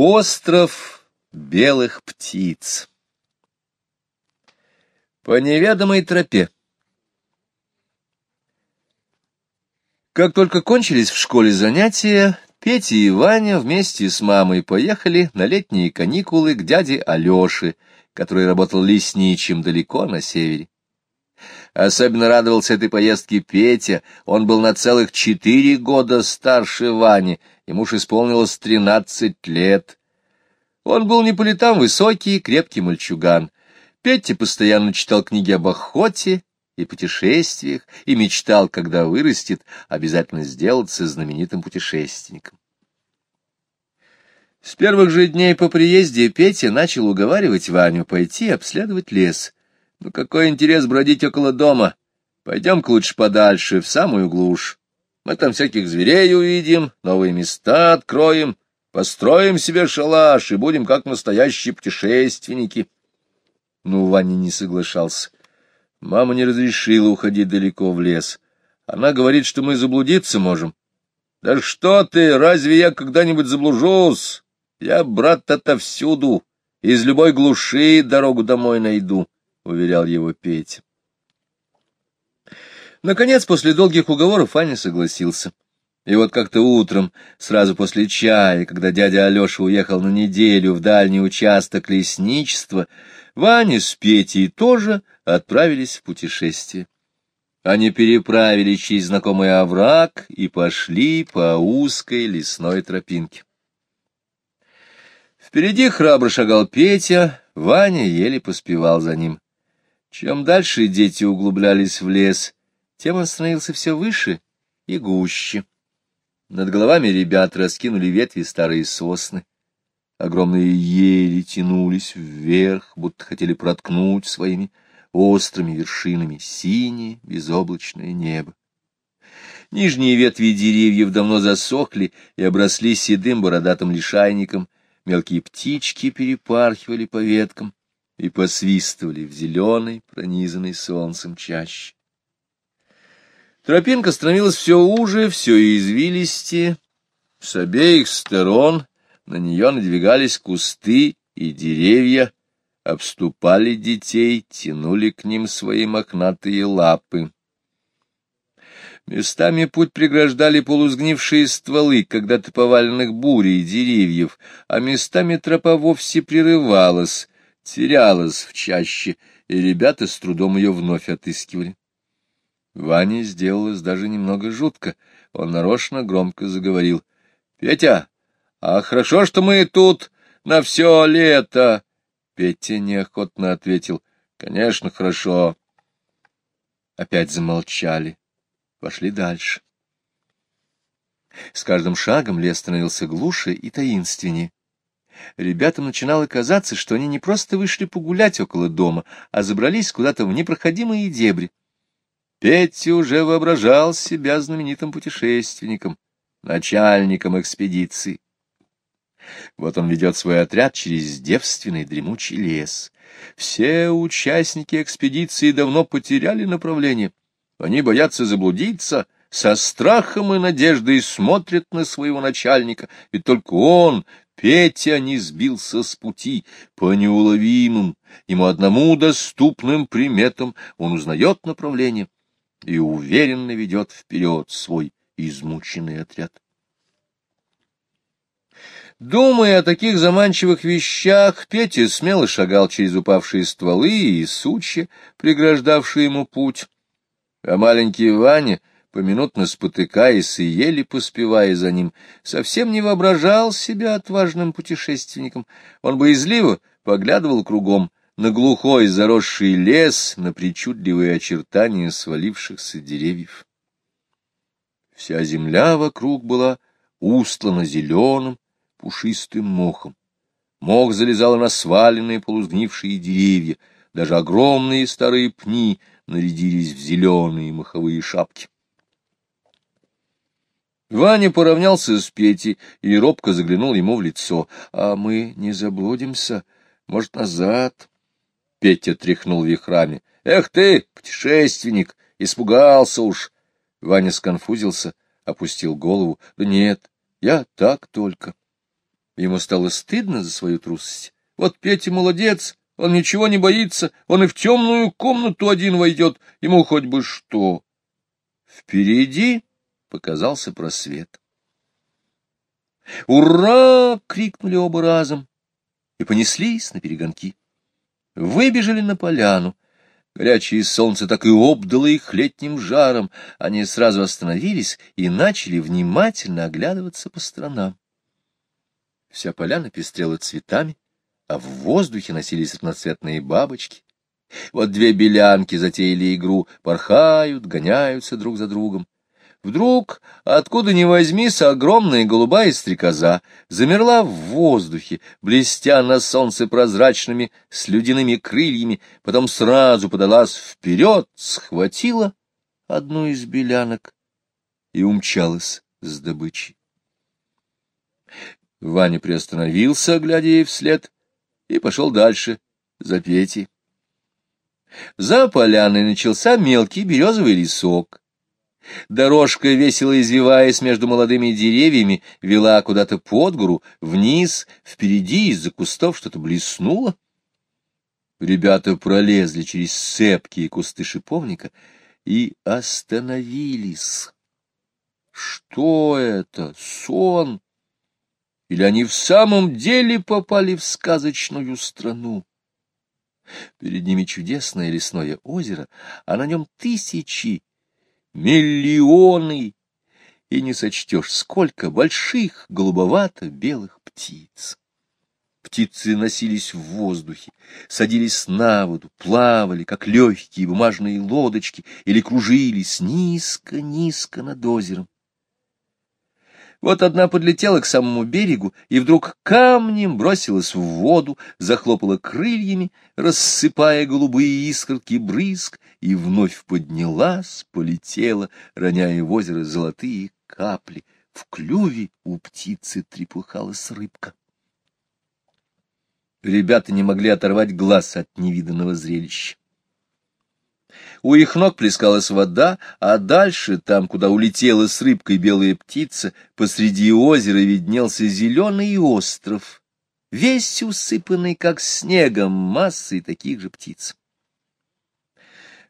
Остров белых птиц По неведомой тропе Как только кончились в школе занятия, Петя и Ваня вместе с мамой поехали на летние каникулы к дяде Алёше, который работал лесничим далеко на севере. Особенно радовался этой поездке Петя, он был на целых четыре года старше Вани, ему уж исполнилось тринадцать лет. Он был не по летам высокий, крепкий мальчуган. Петя постоянно читал книги об охоте и путешествиях и мечтал, когда вырастет, обязательно сделаться знаменитым путешественником. С первых же дней по приезде Петя начал уговаривать Ваню пойти обследовать лес. Ну какой интерес бродить около дома? Пойдем-ка лучше подальше, в самую глушь. Мы там всяких зверей увидим, новые места откроем, построим себе шалаш и будем как настоящие путешественники. Ну, Ваня не соглашался. Мама не разрешила уходить далеко в лес. Она говорит, что мы заблудиться можем. Да что ты, разве я когда-нибудь заблужусь? Я, брат, отовсюду, из любой глуши дорогу домой найду уверял его Петя. Наконец, после долгих уговоров, Аня согласился. И вот как-то утром, сразу после чая, когда дядя Алеша уехал на неделю в дальний участок лесничества, Ваня с Петей тоже отправились в путешествие. Они переправили через знакомый овраг и пошли по узкой лесной тропинке. Впереди храбро шагал Петя, Ваня еле поспевал за ним. Чем дальше дети углублялись в лес, тем он становился все выше и гуще. Над головами ребят раскинули ветви старые сосны. Огромные ели тянулись вверх, будто хотели проткнуть своими острыми вершинами синее безоблачное небо. Нижние ветви деревьев давно засохли и обросли седым бородатым лишайником, мелкие птички перепархивали по веткам, и посвистывали в зеленой, пронизанной солнцем чаще. Тропинка становилась все уже, все извилистее. С обеих сторон на нее надвигались кусты и деревья, обступали детей, тянули к ним свои мохнатые лапы. Местами путь преграждали полузгнившие стволы, когда-то поваленных бурей деревьев, а местами тропа вовсе прерывалась, терялась в чаще, и ребята с трудом ее вновь отыскивали. Ване сделалось даже немного жутко. Он нарочно громко заговорил. — Петя, а хорошо, что мы тут на все лето. Петя неохотно ответил. — Конечно, хорошо. Опять замолчали. Пошли дальше. С каждым шагом лес становился глуше и таинственнее. Ребятам начинало казаться, что они не просто вышли погулять около дома, а забрались куда-то в непроходимые дебри. Петя уже воображал себя знаменитым путешественником, начальником экспедиции. Вот он ведет свой отряд через девственный дремучий лес. Все участники экспедиции давно потеряли направление. Они боятся заблудиться, со страхом и надеждой смотрят на своего начальника, ведь только он, Петя не сбился с пути по неуловимым, ему одному доступным приметам, он узнает направление и уверенно ведет вперед свой измученный отряд. Думая о таких заманчивых вещах, Петя смело шагал через упавшие стволы и сучья, преграждавшие ему путь, а маленький Ваня — поминутно спотыкаясь и еле поспевая за ним, совсем не воображал себя отважным путешественником. Он боязливо поглядывал кругом на глухой заросший лес, на причудливые очертания свалившихся деревьев. Вся земля вокруг была устлана зеленым, пушистым мохом. Мох залезал на сваленные полузгнившие деревья, даже огромные старые пни нарядились в зеленые моховые шапки. Ваня поравнялся с Петей и робко заглянул ему в лицо. — А мы не заблудимся? Может, назад? Петя тряхнул вихрами. — Эх ты, путешественник, испугался уж. Ваня сконфузился, опустил голову. — Да нет, я так только. Ему стало стыдно за свою трусость. Вот Петя молодец, он ничего не боится, он и в темную комнату один войдет, ему хоть бы что. Впереди показался просвет. «Ура!» — крикнули оба разом и понеслись на перегонки. Выбежали на поляну. Горячее солнце так и обдало их летним жаром. Они сразу остановились и начали внимательно оглядываться по сторонам. Вся поляна пестрела цветами, а в воздухе носились разноцветные бабочки. Вот две белянки затеяли игру, порхают, гоняются друг за другом. Вдруг, откуда ни возьмись, огромная голубая стрекоза замерла в воздухе, блестя на солнце прозрачными слюдяными крыльями, потом сразу подалась вперед, схватила одну из белянок и умчалась с добычей. Ваня приостановился, глядя ей вслед, и пошел дальше, за Петей. За поляной начался мелкий березовый лесок. Дорожка, весело извиваясь между молодыми деревьями, вела куда-то под гору, вниз, впереди из-за кустов что-то блеснуло. Ребята пролезли через цепкие кусты шиповника и остановились. Что это? Сон? Или они в самом деле попали в сказочную страну? Перед ними чудесное лесное озеро, а на нем тысячи, миллионы, и не сочтешь, сколько больших голубовато-белых птиц. Птицы носились в воздухе, садились на воду, плавали, как легкие бумажные лодочки, или кружились низко-низко над озером. Вот одна подлетела к самому берегу и вдруг камнем бросилась в воду, захлопала крыльями, рассыпая голубые искорки брызг, и вновь поднялась, полетела, роняя в озеро золотые капли. В клюве у птицы трепухалась рыбка. Ребята не могли оторвать глаз от невиданного зрелища. У их ног плескалась вода, а дальше, там, куда улетела с рыбкой белая птица, посреди озера виднелся зеленый остров, весь усыпанный, как снегом, массой таких же птиц.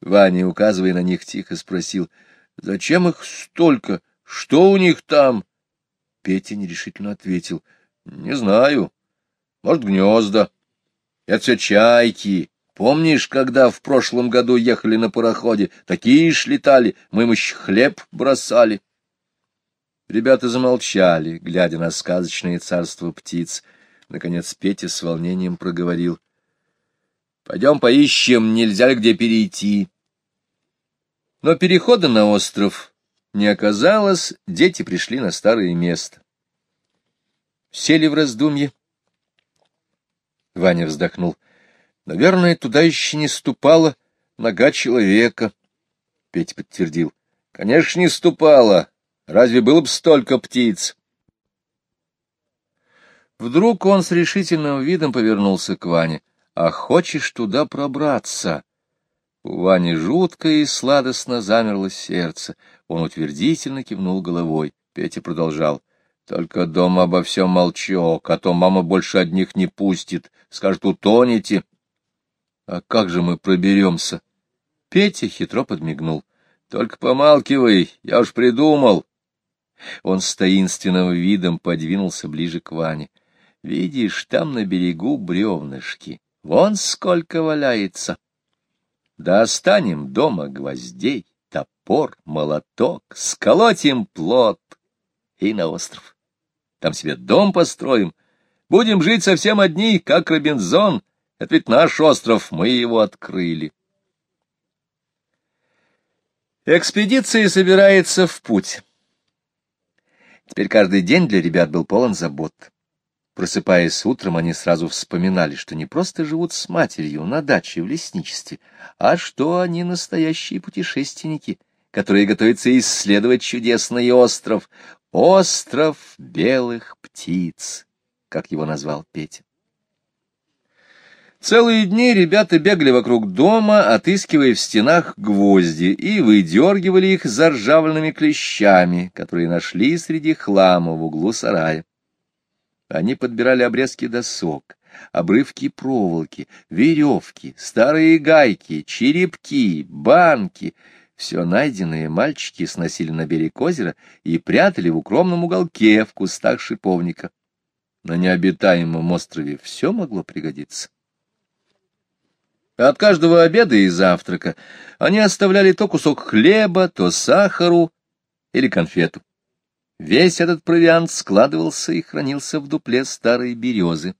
Ваня, указывая на них, тихо спросил, «Зачем их столько? Что у них там?» Петя нерешительно ответил, «Не знаю. Может, гнезда. Это все чайки, Помнишь, когда в прошлом году ехали на пароходе? Такие ж летали, мы им еще хлеб бросали. Ребята замолчали, глядя на сказочное царство птиц. Наконец Петя с волнением проговорил. — Пойдем поищем, нельзя ли где перейти. Но перехода на остров не оказалось, дети пришли на старое место. Сели в раздумье. Ваня вздохнул. — Наверное, туда еще не ступала нога человека. Петя подтвердил. — Конечно, не ступала. Разве было бы столько птиц? Вдруг он с решительным видом повернулся к Ване. — А хочешь туда пробраться? У Вани жутко и сладостно замерло сердце. Он утвердительно кивнул головой. Петя продолжал. — Только дома обо всем молчок, а то мама больше одних не пустит. Скажет, утонете. А как же мы проберемся? Петя хитро подмигнул. Только помалкивай, я уж придумал. Он с таинственным видом подвинулся ближе к Ване. Видишь, там на берегу бревнышки. Вон сколько валяется. Достанем дома гвоздей, топор, молоток, сколотим плод и на остров. Там себе дом построим. Будем жить совсем одни, как Робинзон, это ведь наш остров, мы его открыли. Экспедиция собирается в путь. Теперь каждый день для ребят был полон забот. Просыпаясь утром, они сразу вспоминали, что не просто живут с матерью на даче в лесничестве, а что они настоящие путешественники, которые готовятся исследовать чудесный остров, остров белых птиц, как его назвал Петя. Целые дни ребята бегали вокруг дома, отыскивая в стенах гвозди, и выдергивали их заржавленными клещами, которые нашли среди хлама в углу сарая. Они подбирали обрезки досок, обрывки проволоки, веревки, старые гайки, черепки, банки. Все найденное мальчики сносили на берег озера и прятали в укромном уголке в кустах шиповника. На необитаемом острове все могло пригодиться. От каждого обеда и завтрака они оставляли то кусок хлеба, то сахару или конфету. Весь этот провиант складывался и хранился в дупле старой березы.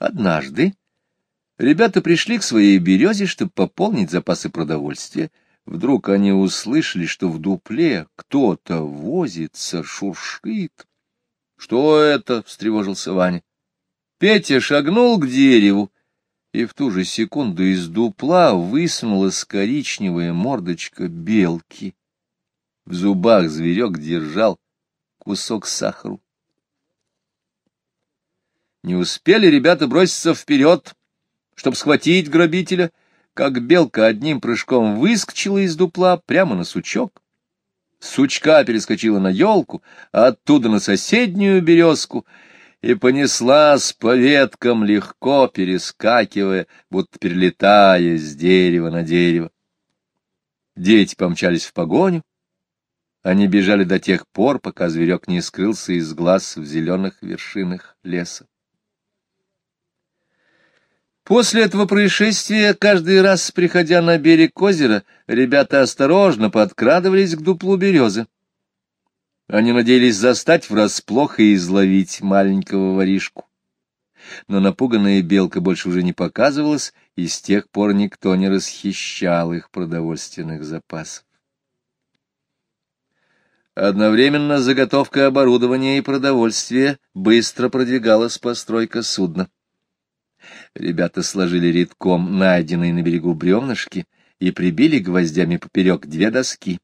Однажды ребята пришли к своей березе, чтобы пополнить запасы продовольствия. Вдруг они услышали, что в дупле кто-то возится, шуршит. — Что это? — встревожился Ваня. Петя шагнул к дереву, и в ту же секунду из дупла высунулась коричневая мордочка белки. В зубах зверек держал кусок сахару. Не успели ребята броситься вперед, чтобы схватить грабителя, как белка одним прыжком выскочила из дупла прямо на сучок. Сучка перескочила на елку, а оттуда на соседнюю березку и понеслась по веткам, легко перескакивая, будто перелетая с дерева на дерево. Дети помчались в погоню. Они бежали до тех пор, пока зверек не скрылся из глаз в зеленых вершинах леса. После этого происшествия, каждый раз, приходя на берег озера, ребята осторожно подкрадывались к дуплу березы. Они надеялись застать врасплох и изловить маленького воришку. Но напуганная белка больше уже не показывалась, и с тех пор никто не расхищал их продовольственных запасов. Одновременно заготовка оборудования и продовольствия быстро продвигалась постройка судна. Ребята сложили редком найденные на берегу бревнышки и прибили гвоздями поперек две доски.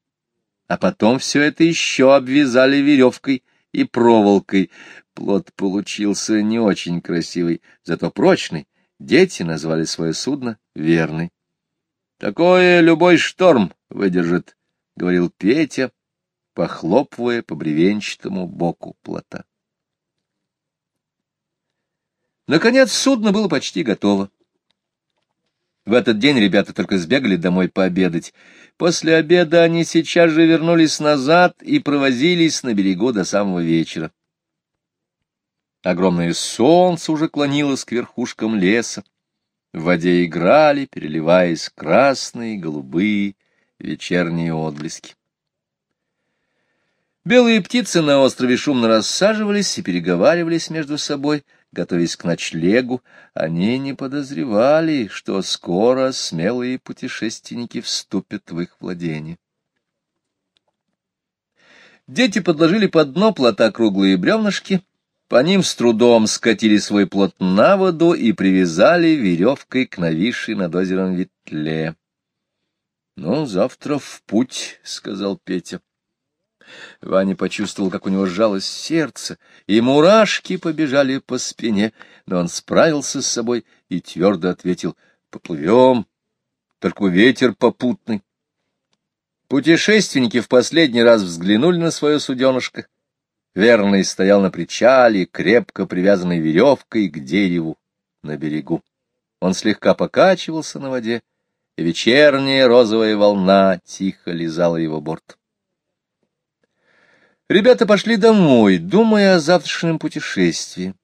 А потом все это еще обвязали веревкой и проволокой. Плод получился не очень красивый, зато прочный. Дети назвали свое судно «Верный». «Такое любой шторм выдержит», — говорил Петя, похлопывая по бревенчатому боку плота. Наконец судно было почти готово. В этот день ребята только сбегали домой пообедать. После обеда они сейчас же вернулись назад и провозились на берегу до самого вечера. Огромное солнце уже клонилось к верхушкам леса. В воде играли, переливаясь красные, голубые вечерние отблески. Белые птицы на острове шумно рассаживались и переговаривались между собой — готовясь к ночлегу, они не подозревали, что скоро смелые путешественники вступят в их владение. Дети подложили под дно плота круглые бревнышки, по ним с трудом скатили свой плот на воду и привязали веревкой к нависшей над озером ветле. — Ну, завтра в путь, — сказал Петя. Ваня почувствовал, как у него сжалось сердце, и мурашки побежали по спине, но он справился с собой и твердо ответил «Поплывем, только ветер попутный». Путешественники в последний раз взглянули на свое суденышко. Верный стоял на причале, крепко привязанной веревкой к дереву на берегу. Он слегка покачивался на воде, и вечерняя розовая волна тихо лизала его борт. Ребята пошли домой, думая о завтрашнем путешествии.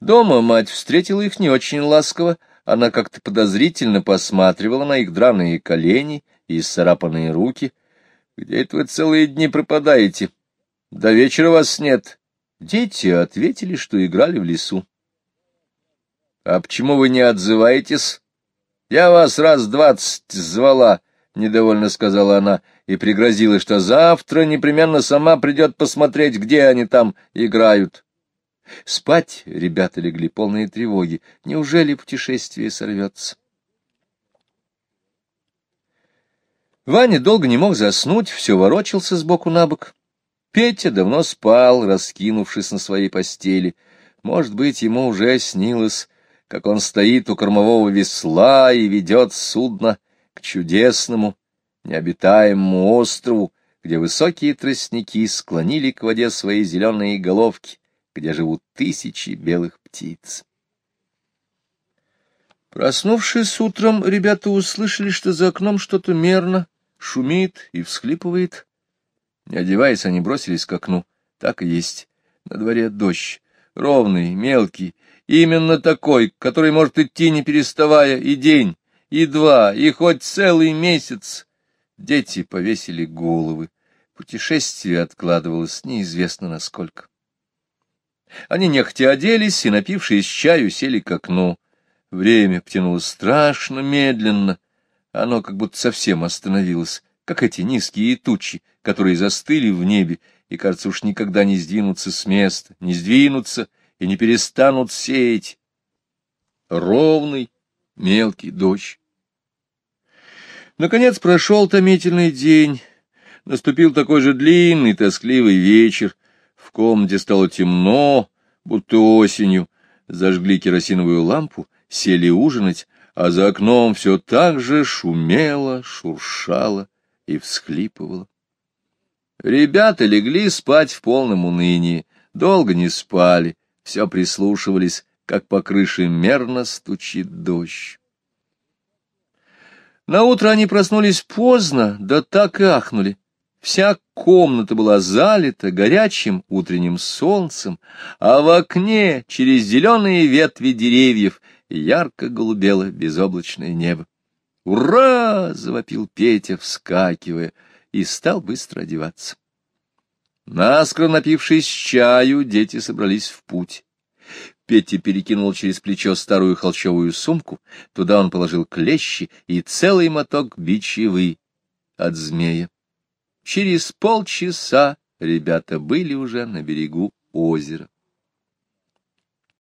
Дома мать встретила их не очень ласково, она как-то подозрительно посматривала на их драные колени и исцарапанные руки. «Где это вы целые дни пропадаете? До вечера вас нет». Дети ответили, что играли в лесу. «А почему вы не отзываетесь? Я вас раз двадцать звала», — недовольно сказала она и пригрозила, что завтра непременно сама придет посмотреть, где они там играют. Спать ребята легли полные тревоги. Неужели путешествие сорвется? Ваня долго не мог заснуть, все ворочался сбоку на бок. Петя давно спал, раскинувшись на своей постели. Может быть, ему уже снилось, как он стоит у кормового весла и ведет судно к чудесному, необитаемому острову, где высокие тростники склонили к воде свои зеленые головки где живут тысячи белых птиц. Проснувшись утром, ребята услышали, что за окном что-то мерно шумит и всхлипывает. Не одеваясь, они бросились к окну. Так и есть. На дворе дождь. Ровный, мелкий. Именно такой, который может идти не переставая и день, и два, и хоть целый месяц. Дети повесили головы. Путешествие откладывалось неизвестно насколько. Они нехотя оделись и, напившись чаю, сели к окну. Время потянулось страшно медленно. Оно как будто совсем остановилось, как эти низкие тучи, которые застыли в небе и, кажется, уж никогда не сдвинутся с места, не сдвинутся и не перестанут сеять. Ровный, мелкий дождь. Наконец прошел томительный день. Наступил такой же длинный, тоскливый вечер. В комнате стало темно, будто осенью. Зажгли керосиновую лампу сели ужинать, а за окном все так же шумело, шуршало и всхлипывало. Ребята легли спать в полном унынии, долго не спали, все прислушивались, как по крыше мерно стучит дождь. Наутро они проснулись поздно, да так и ахнули. Вся комната была залита горячим утренним солнцем, а в окне через зеленые ветви деревьев ярко голубело безоблачное небо. «Ура!» — завопил Петя, вскакивая, и стал быстро одеваться. Наскоро напившись чаю, дети собрались в путь. Петя перекинул через плечо старую холщовую сумку, туда он положил клещи и целый моток бичевы от змея. Через полчаса ребята были уже на берегу озера.